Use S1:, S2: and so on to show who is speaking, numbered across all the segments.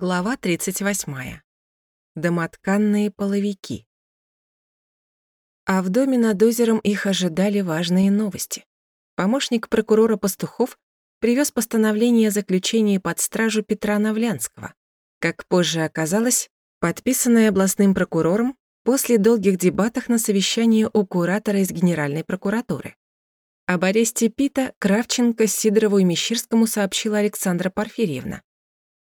S1: Глава 38. Домотканные половики. А в доме над озером их ожидали важные новости. Помощник прокурора Пастухов привез постановление о заключении под стражу Петра Навлянского. Как позже оказалось, подписанное областным прокурором после долгих дебатов на совещании у куратора из Генеральной прокуратуры. Об аресте Пита Кравченко, Сидорову и Мещерскому сообщила Александра Порфирьевна.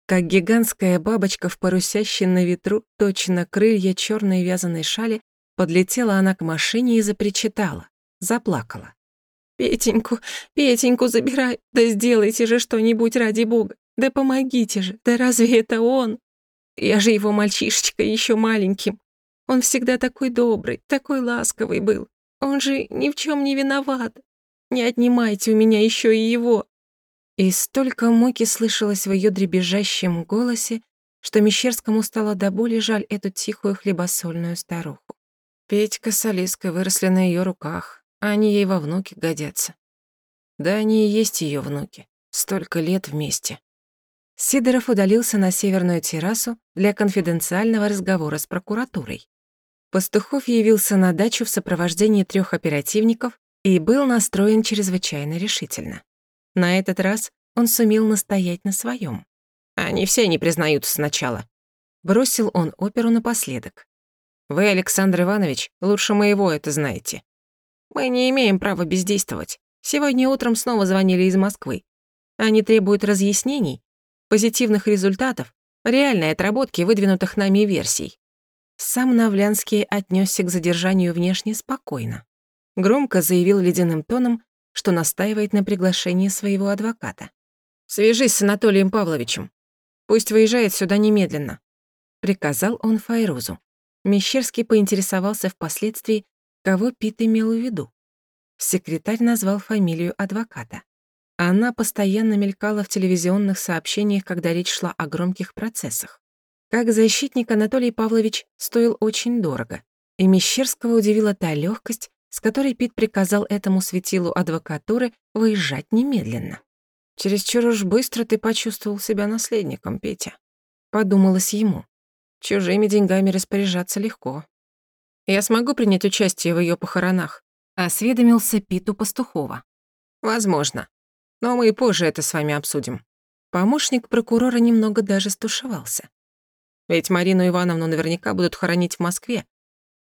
S1: Как гигантская бабочка в парусящей на ветру, точно крылья черной вязаной шали, подлетела она к машине и запричитала, заплакала. «Петеньку, Петеньку забирай, да сделайте же что-нибудь ради бога, да помогите же, да разве это он? Я же его мальчишечка еще маленьким. Он всегда такой добрый, такой ласковый был. Он же ни в чем не виноват. Не отнимайте у меня еще и его. И столько муки слышалось в ее дребезжащем голосе, что Мещерскому стало до боли жаль эту тихую хлебосольную старуху. Петька с Алиской выросли на ее руках, а они ей во внуки годятся. Да они и есть ее внуки. Столько лет вместе. Сидоров удалился на северную террасу для конфиденциального разговора с прокуратурой. Пастухов явился на дачу в сопровождении трех оперативников и был настроен чрезвычайно решительно. На этот раз он сумел настоять на своем. «Они все не признаются сначала», — бросил он оперу напоследок. «Вы, Александр Иванович, лучше моего это знаете. Мы не имеем права бездействовать. Сегодня утром снова звонили из Москвы. Они требуют разъяснений, позитивных результатов, реальной отработки выдвинутых нами версий». Сам Навлянский отнесся к задержанию внешне спокойно. Громко заявил ледяным тоном, что настаивает на приглашении своего адвоката. «Свяжись с Анатолием Павловичем. Пусть выезжает сюда немедленно», — приказал он Файрузу. Мещерский поинтересовался впоследствии, кого Пит имел в виду. Секретарь назвал фамилию адвоката. Она постоянно мелькала в телевизионных сообщениях, когда речь шла о громких процессах. Как защитник Анатолий Павлович стоил очень дорого, и Мещерского удивила та легкость, с которой Пит приказал этому светилу адвокатуры выезжать немедленно. «Чересчур уж быстро ты почувствовал себя наследником, Петя», — подумалось ему. «Чужими деньгами распоряжаться легко. Я смогу принять участие в ее похоронах?» — осведомился Питу Пастухова. «Возможно. Но мы и позже это с вами обсудим». Помощник прокурора немного даже стушевался. Ведь Марину Ивановну наверняка будут хоронить в Москве.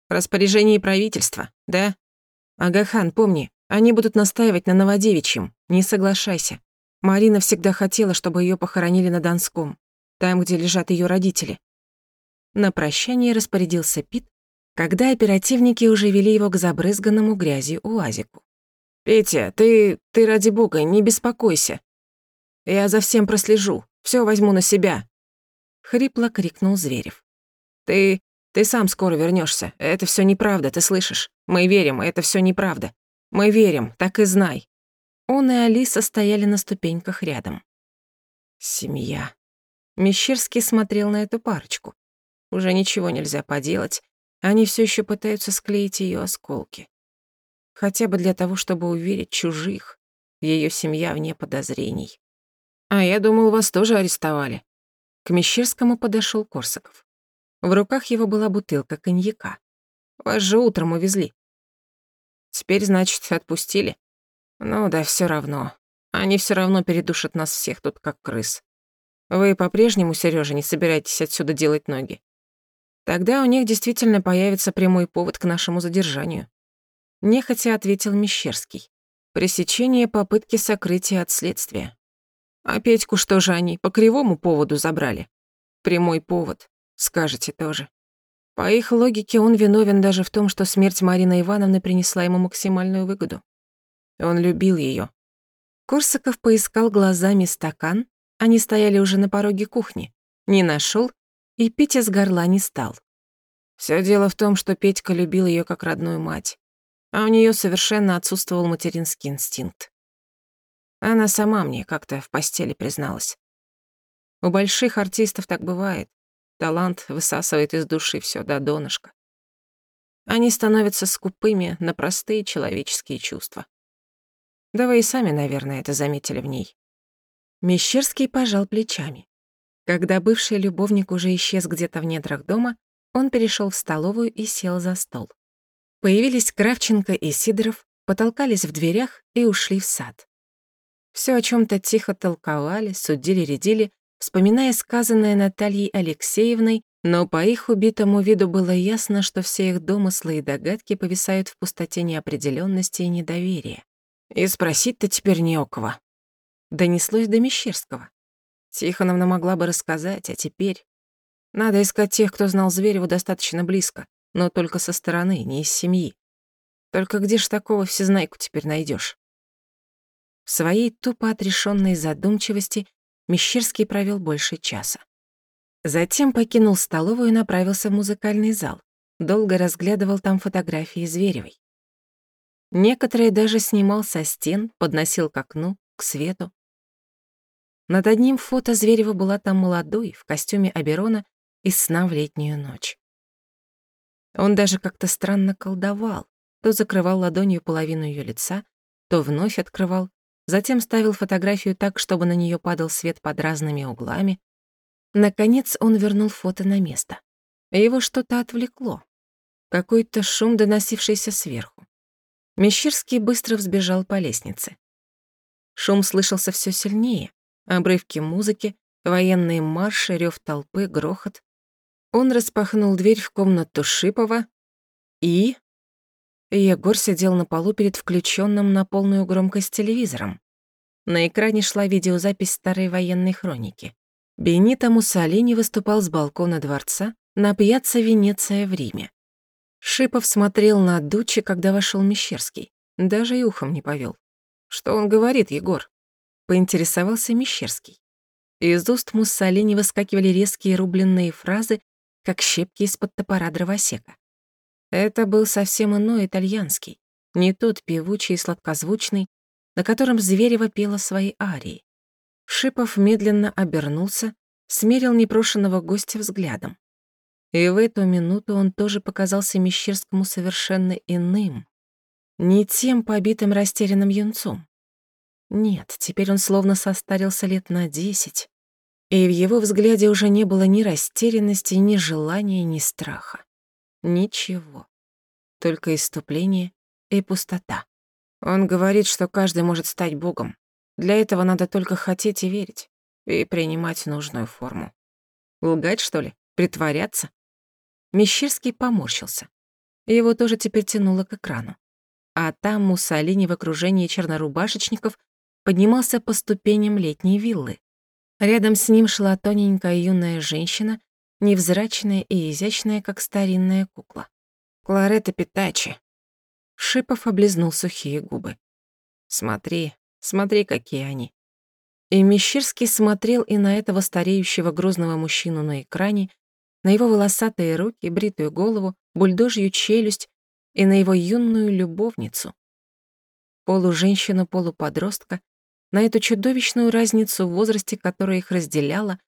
S1: В распоряжении правительства, да? Агахан, помни, они будут настаивать на Новодевичьем. Не соглашайся. Марина всегда хотела, чтобы ее похоронили на Донском, там, где лежат ее родители. На прощание распорядился Пит, когда оперативники уже вели его к забрызганному грязью уазику. «Петя, ты... ты ради бога, не беспокойся. Я за всем прослежу, все возьму на себя», — хрипло крикнул Зверев. «Ты... ты сам скоро вернешься. Это все неправда, ты слышишь? Мы верим, это все неправда. Мы верим, так и знай. Он и Алиса стояли на ступеньках рядом. Семья. Мещерский смотрел на эту парочку. Уже ничего нельзя поделать. Они все еще пытаются склеить ее осколки. Хотя бы для того, чтобы уверить чужих. Ее семья вне подозрений. А я думал, вас тоже арестовали. К Мещерскому подошел Корсаков. В руках его была бутылка коньяка. Вас же утром увезли. Теперь, значит, отпустили? Ну да, все равно. Они все равно передушат нас всех тут, как крыс. Вы по-прежнему, Сережа, не собираетесь отсюда делать ноги? Тогда у них действительно появится прямой повод к нашему задержанию. Нехотя ответил Мещерский. Пресечение попытки сокрытия от следствия. А Петьку что же они, по кривому поводу забрали? Прямой повод, скажете тоже. По их логике, он виновен даже в том, что смерть Марины Ивановны принесла ему максимальную выгоду. Он любил ее. Корсаков поискал глазами стакан, они стояли уже на пороге кухни, не нашел и пить из горла не стал. Все дело в том, что Петька любил ее как родную мать, а у нее совершенно отсутствовал материнский инстинкт. Она сама мне как-то в постели призналась. У больших артистов так бывает. Талант высасывает из души все до донышка. Они становятся скупыми на простые человеческие чувства. Да вы и сами, наверное, это заметили в ней. Мещерский пожал плечами. Когда бывший любовник уже исчез где-то в недрах дома, он перешел в столовую и сел за стол. Появились Кравченко и Сидоров, потолкались в дверях и ушли в сад. Все о чем то тихо толковали, судили-редили, вспоминая сказанное Натальей Алексеевной, но по их убитому виду было ясно, что все их домыслы и догадки повисают в пустоте неопределенности и недоверия. И спросить-то теперь не у кого. Донеслось до Мещерского. Тихоновна могла бы рассказать, а теперь... Надо искать тех, кто знал Зверева достаточно близко, но только со стороны, не из семьи. Только где ж такого всезнайку теперь найдешь? В своей тупо отрешенной задумчивости Мещерский провел больше часа. Затем покинул столовую и направился в музыкальный зал. Долго разглядывал там фотографии Зверевой. Некоторые даже снимал со стен, подносил к окну, к свету. Над одним фото Зверева была там молодой, в костюме Аберона, из сна в летнюю ночь. Он даже как-то странно колдовал, то закрывал ладонью половину ее лица, то вновь открывал, затем ставил фотографию так, чтобы на нее падал свет под разными углами. Наконец он вернул фото на место. Его что-то отвлекло. Какой-то шум, доносившийся сверху. Мещерский быстро взбежал по лестнице. Шум слышался все сильнее, Обрывки музыки, военные марши, рев толпы, грохот. Он распахнул дверь в комнату Шипова и... Егор сидел на полу перед включенным на полную громкость телевизором. На экране шла видеозапись старой военной хроники. Бенито Муссолини выступал с балкона дворца на пьяцца Венеция в Риме. Шипов смотрел на Дучи, когда вошел Мещерский. Даже и ухом не повел. «Что он говорит, Егор?» поинтересовался Мещерский. Из уст Муссолини выскакивали резкие рубленные фразы, как щепки из-под топора дровосека. Это был совсем иной итальянский, не тот певучий и сладкозвучный, на котором Зверева пела свои арии. Шипов медленно обернулся, смерил непрошенного гостя взглядом. И в эту минуту он тоже показался Мещерскому совершенно иным, не тем побитым растерянным юнцом. Нет, теперь он словно состарился лет на десять, и в его взгляде уже не было ни растерянности, ни желания, ни страха. Ничего. Только иступление и пустота. Он говорит, что каждый может стать богом. Для этого надо только хотеть и верить, и принимать нужную форму. Лгать, что ли? Притворяться? Мещерский поморщился. Его тоже теперь тянуло к экрану. А там Муссолини в окружении чернорубашечников поднимался по ступеням летней виллы. Рядом с ним шла тоненькая юная женщина, невзрачная и изящная, как старинная кукла. Кларета Питачи. Шипов облизнул сухие губы. «Смотри, смотри, какие они». И Мещерский смотрел и на этого стареющего грозного мужчину на экране, на его волосатые руки, бритую голову, бульдожью челюсть и на его юную любовницу. Полуженщину-полуподростка, на эту чудовищную разницу в возрасте, которая их разделяла,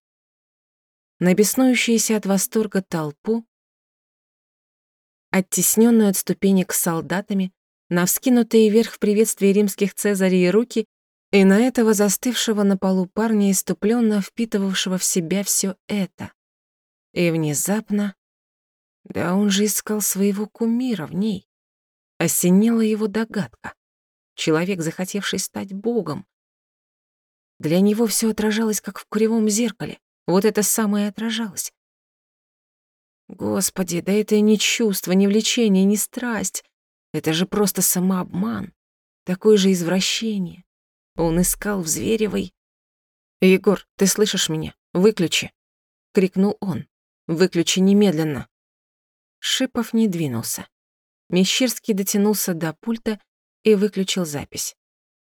S1: на беснующуюся от восторга толпу, оттесненную от ступенек солдатами, на вскинутые вверх в приветствии римских цезарей руки и на этого застывшего на полу парня, иступленно впитывавшего в себя все это. И внезапно... Да он же искал своего кумира в ней. Осенила его догадка. Человек, захотевший стать богом, для него все отражалось, как в кривом зеркале. Вот это самое отражалось. Господи, да это не чувство, не влечение, не страсть. Это же просто самообман. Такое же извращение. Он искал в Зверевой... «Егор, ты слышишь меня? Выключи!» — крикнул он. «Выключи немедленно!» Шипов не двинулся. Мещерский дотянулся до пульта и выключил запись.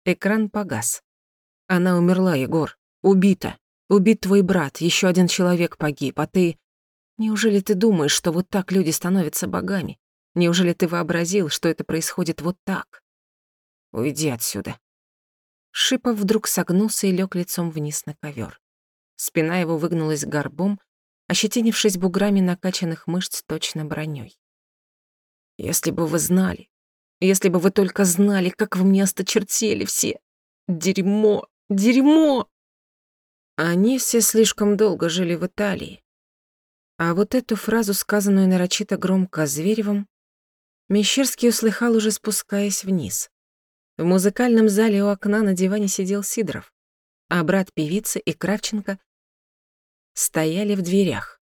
S1: Экран погас. Она умерла, Егор. Убита. Убит твой брат, еще один человек погиб, а ты... Неужели ты думаешь, что вот так люди становятся богами? Неужели ты вообразил, что это происходит вот так? Уйди отсюда. Шипов вдруг согнулся и лег лицом вниз на ковер. Спина его выгнулась горбом, ощетинившись буграми накачанных мышц точно броней. Если бы вы знали, если бы вы только знали, как вы мне осточертели все. Дерьмо! Дерьмо!» Они все слишком долго жили в Италии. А вот эту фразу, сказанную нарочито громко Зверевым, Мещерский услыхал уже спускаясь вниз. В музыкальном зале у окна на диване сидел Сидоров, а брат певицы и Кравченко стояли в дверях.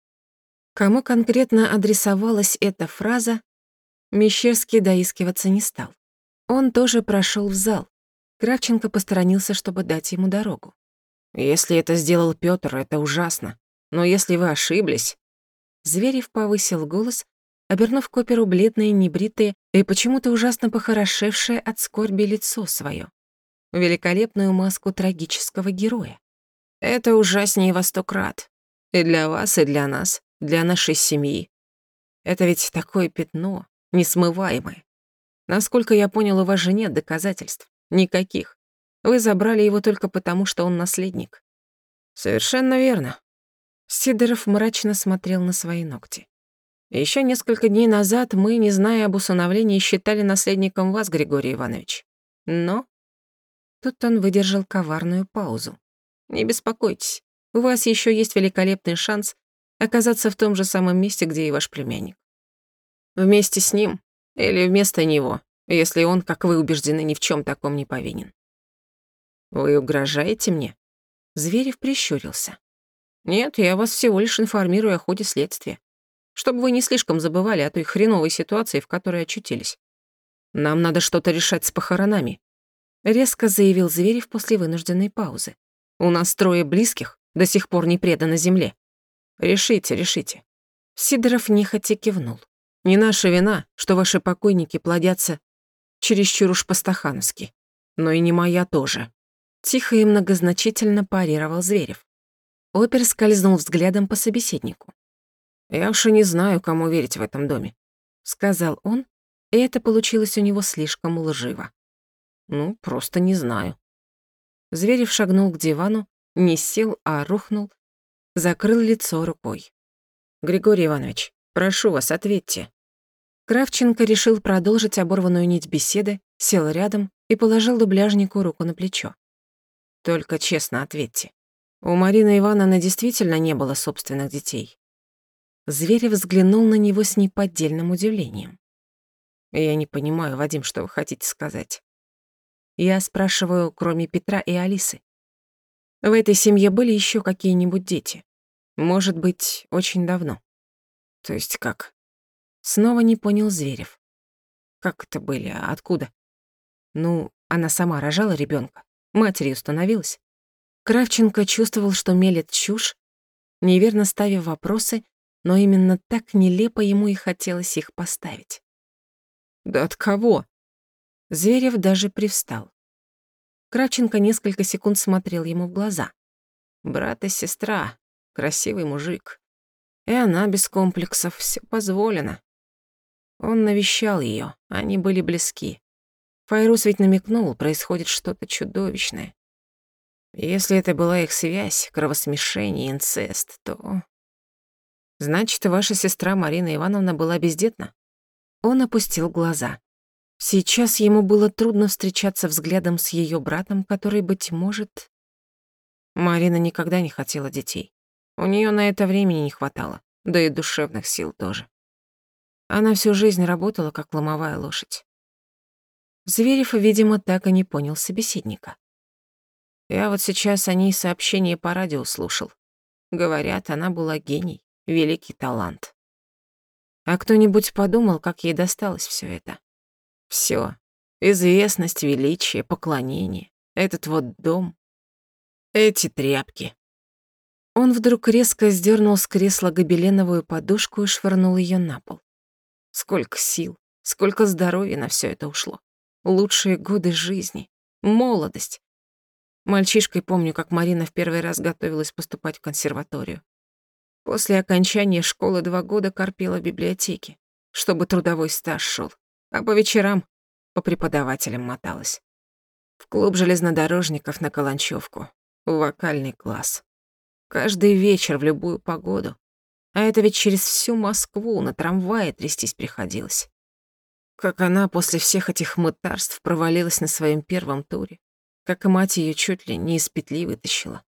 S1: Кому конкретно адресовалась эта фраза, Мещерский доискиваться не стал. Он тоже прошел в зал. Кравченко посторонился, чтобы дать ему дорогу. «Если это сделал Пётр, это ужасно. Но если вы ошиблись...» Зверев повысил голос, обернув к оперу бледное, небритое и почему-то ужасно похорошевшее от скорби лицо свое, великолепную маску трагического героя. «Это ужаснее во сто крат. И для вас, и для нас, для нашей семьи. Это ведь такое пятно, несмываемое. Насколько я понял, у вас же нет доказательств. Никаких. Вы забрали его только потому, что он наследник. Совершенно верно. Сидоров мрачно смотрел на свои ногти. Еще несколько дней назад мы, не зная об усыновлении, считали наследником вас, Григорий Иванович. Но... Тут он выдержал коварную паузу. Не беспокойтесь, у вас еще есть великолепный шанс оказаться в том же самом месте, где и ваш племянник. Вместе с ним или вместо него, если он, как вы убеждены, ни в чем таком не повинен. Вы угрожаете мне? Зверев прищурился. Нет, я вас всего лишь информирую о ходе следствия чтобы вы не слишком забывали о той хреновой ситуации, в которой очутились. Нам надо что-то решать с похоронами», — резко заявил Зверев после вынужденной паузы. «У нас трое близких, до сих пор не предано земле. Решите, решите». Сидоров нехотя кивнул. «Не наша вина, что ваши покойники плодятся чересчур уж по-стахановски. Но и не моя тоже». Тихо и многозначительно парировал Зверев. Опер скользнул взглядом по собеседнику. «Я уж и не знаю, кому верить в этом доме», — сказал он, и это получилось у него слишком лживо. «Ну, просто не знаю». Зверев шагнул к дивану, не сел, а рухнул, закрыл лицо рукой. «Григорий Иванович, прошу вас, ответьте». Кравченко решил продолжить оборванную нить беседы, сел рядом и положил дубляжнику руку на плечо. «Только честно ответьте. У Марины Ивановны действительно не было собственных детей?» Зверев взглянул на него с неподдельным удивлением. «Я не понимаю, Вадим, что вы хотите сказать?» Я спрашиваю, кроме Петра и Алисы. В этой семье были еще какие-нибудь дети? Может быть, очень давно. То есть как? Снова не понял Зверев. Как это были? А откуда? Ну, она сама рожала ребенка, матерью становилась. Кравченко чувствовал, что мелет чушь, неверно ставя вопросы но именно так нелепо ему и хотелось их поставить. «Да от кого?» Зверев даже привстал. Кравченко несколько секунд смотрел ему в глаза. Брат и сестра, красивый мужик. И она без комплексов, все позволено. Он навещал ее, они были близки. Файрус ведь намекнул, происходит что-то чудовищное. Если это была их связь, кровосмешение, инцест, то Значит, ваша сестра Марина Ивановна была бездетна? Он опустил глаза. Сейчас ему было трудно встречаться взглядом с ее братом, который, быть может... Марина никогда не хотела детей. У нее на это времени не хватало, да и душевных сил тоже. Она всю жизнь работала, как ломовая лошадь. Зверев, видимо, так и не понял собеседника. Я вот сейчас о ней сообщение по радио слушал. Говорят, она была гений великий талант. А кто-нибудь подумал, как ей досталось все это? Все. Известность, величие, поклонение. Этот вот дом. Эти тряпки. Он вдруг резко сдернул с кресла гобеленовую подушку и швырнул ее на пол. Сколько сил, сколько здоровья на все это ушло. Лучшие годы жизни, молодость. Мальчишкой помню, как Марина в первый раз готовилась поступать в консерваторию. После окончания школы два года корпела в библиотеке, чтобы трудовой стаж шел, а по вечерам по преподавателям моталась. В клуб железнодорожников на Каланчевку, в вокальный класс. Каждый вечер в любую погоду. А это ведь через всю Москву на трамвае трястись приходилось. Как она после всех этих мытарств провалилась на своем первом туре. Как и мать ее чуть ли не из петли вытащила.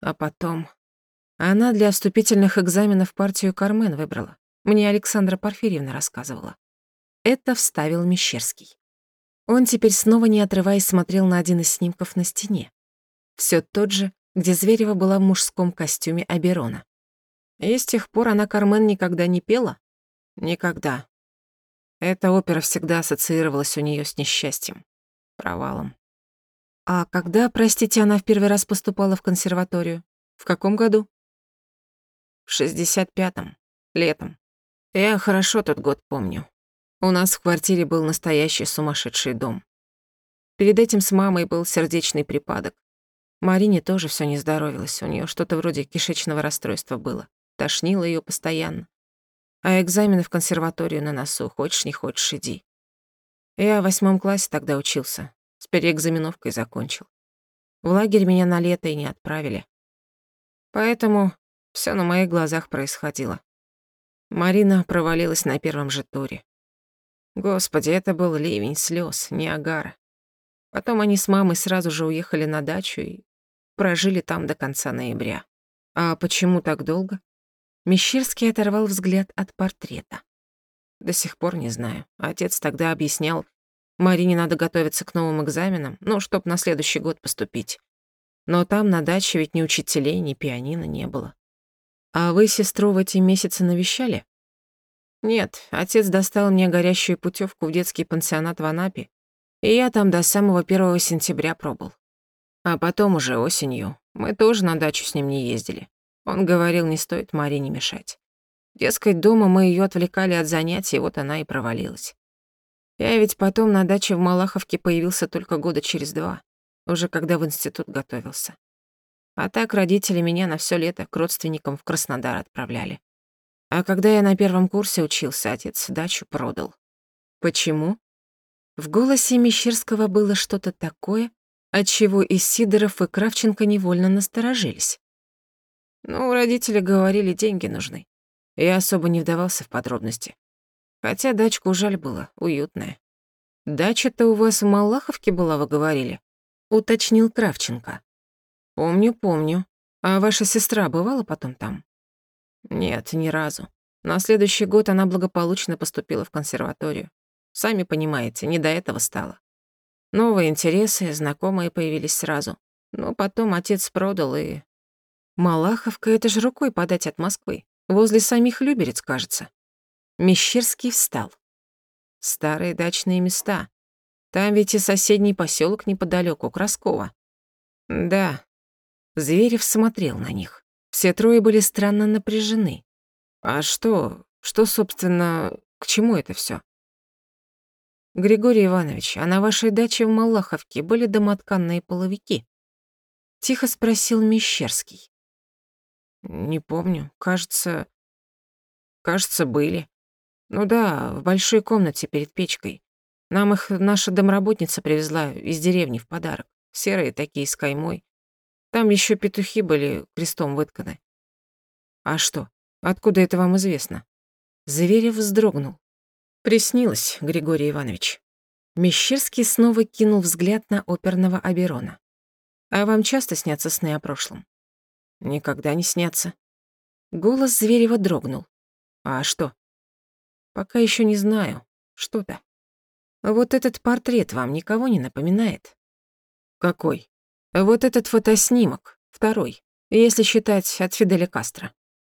S1: А потом... Она для вступительных экзаменов партию Кармен выбрала. Мне Александра Порфирьевна рассказывала. Это вставил Мещерский. Он теперь снова, не отрываясь, смотрел на один из снимков на стене. Все тот же, где Зверева была в мужском костюме Аберона. И с тех пор она Кармен никогда не пела? Никогда. Эта опера всегда ассоциировалась у нее с несчастьем, провалом. А когда, простите, она в первый раз поступала в консерваторию? В каком году? В 65-м, летом. Я хорошо тот год помню. У нас в квартире был настоящий сумасшедший дом. Перед этим с мамой был сердечный припадок. Марине тоже всё не здоровилось, у неё что-то вроде кишечного расстройства было. Тошнило её постоянно. А экзамены в консерваторию на носу, хочешь не хочешь, иди. Я в восьмом классе тогда учился, с переэкзаменовкой закончил. В лагерь меня на лето и не отправили. Поэтому всё на моих глазах происходило. Марина провалилась на первом же туре. Господи, это был ливень слёз, Ниагара. Потом они с мамой сразу же уехали на дачу и прожили там до конца ноября. А почему так долго? Мещерский оторвал взгляд от портрета. До сих пор не знаю. Отец тогда объяснял, Марине надо готовиться к новым экзаменам, ну, чтоб на следующий год поступить. Но там на даче ведь ни учителей, ни пианино не было. А вы сестру в эти месяцы навещали? Нет, отец достал мне горящую путевку в детский пансионат в Анапе, и я там до самого 1 сентября пробыл. А потом уже осенью мы тоже на дачу с ним не ездили. Он говорил, не стоит Марине мешать. Дескать, дома мы ее отвлекали от занятий, вот она и провалилась. Я ведь потом на даче в Малаховке появился только года через два, уже когда в институт готовился. А так родители меня на все лето к родственникам в Краснодар отправляли. А когда я на первом курсе учился, отец дачу продал. Почему? В голосе Мещерского было что-то такое, отчего и Сидоров, и Кравченко невольно насторожились. Ну, родители говорили, деньги нужны. Я особо не вдавался в подробности. Хотя дачку жаль было, уютная. «Дача-то у вас в Малаховке была, вы говорили?» — уточнил Кравченко. «Помню, помню. А ваша сестра бывала потом там?» «Нет, ни разу. На следующий год она благополучно поступила в консерваторию. Сами понимаете, не до этого стало. Новые интересы, знакомые появились сразу. Но потом отец продал и Малаховка — это же рукой подать от Москвы. Возле самих Люберец, кажется. Мещерский встал. Старые дачные места. Там ведь и соседний поселок неподалеку, Красково. Да. Зверев смотрел на них. Все трое были странно напряжены. А что, что, собственно, к чему это все? Григорий Иванович, а на вашей даче в Малаховке были домотканные половики? Тихо спросил Мещерский. Не помню. Кажется... Кажется, были. Ну да, в большой комнате перед печкой. Нам их наша домработница привезла из деревни в подарок. Серые такие, с каймой. Там еще петухи были крестом вытканы. А что? Откуда это вам известно? Зверев вздрогнул. Приснилось, Григорий Иванович. Мещерский снова кинул взгляд на оперного Аберона. А вам часто снятся сны о прошлом? Никогда не снятся. Голос Зверева дрогнул. А что? Пока еще не знаю. Что-то. Вот этот портрет вам никого не напоминает? Какой? Вот этот фотоснимок, второй, если считать от Фиделя Кастро.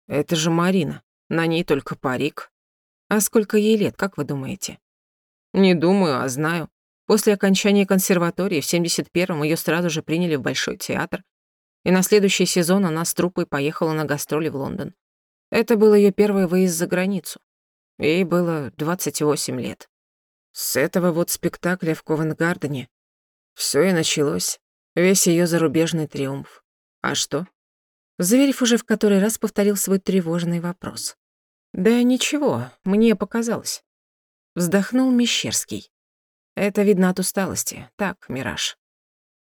S1: Это же Марина, на ней только парик. А сколько ей лет, как вы думаете? Не думаю, а знаю. После окончания консерватории в 71-м её сразу же приняли в Большой театр, и на следующий сезон она с труппой поехала на гастроли в Лондон. Это был ее первый выезд за границу. Ей было 28 лет. С этого вот спектакля в Ковенгардене все и началось. Весь ее зарубежный триумф. А что? Зверев уже в который раз повторил свой тревожный вопрос. «Да ничего, мне показалось». Вздохнул Мещерский. «Это видно от усталости. Так, мираж.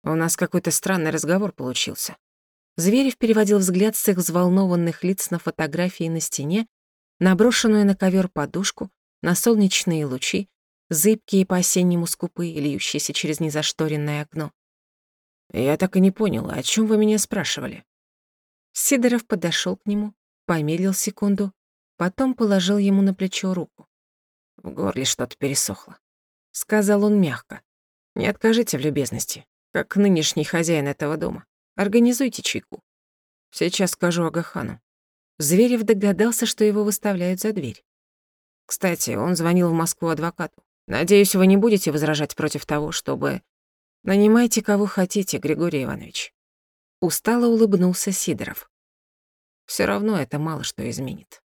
S1: У нас какой-то странный разговор получился. Зверев переводил взгляд с их взволнованных лиц на фотографии на стене, наброшенную на ковер подушку, на солнечные лучи, зыбкие по-осеннему скупые, льющиеся через незашторенное окно. «Я так и не понял, о чем вы меня спрашивали?» Сидоров подошел к нему, помедлил секунду, потом положил ему на плечо руку. «В горле что-то пересохло», — сказал он мягко. «Не откажите в любезности, как нынешний хозяин этого дома. Организуйте чайку. Сейчас скажу Агахану». Зверев догадался, что его выставляют за дверь. Кстати, он звонил в Москву адвокату. Надеюсь, вы не будете возражать против того, чтобы... Нанимайте кого хотите, Григорий Иванович. Устало улыбнулся Сидоров. Все равно это мало что изменит.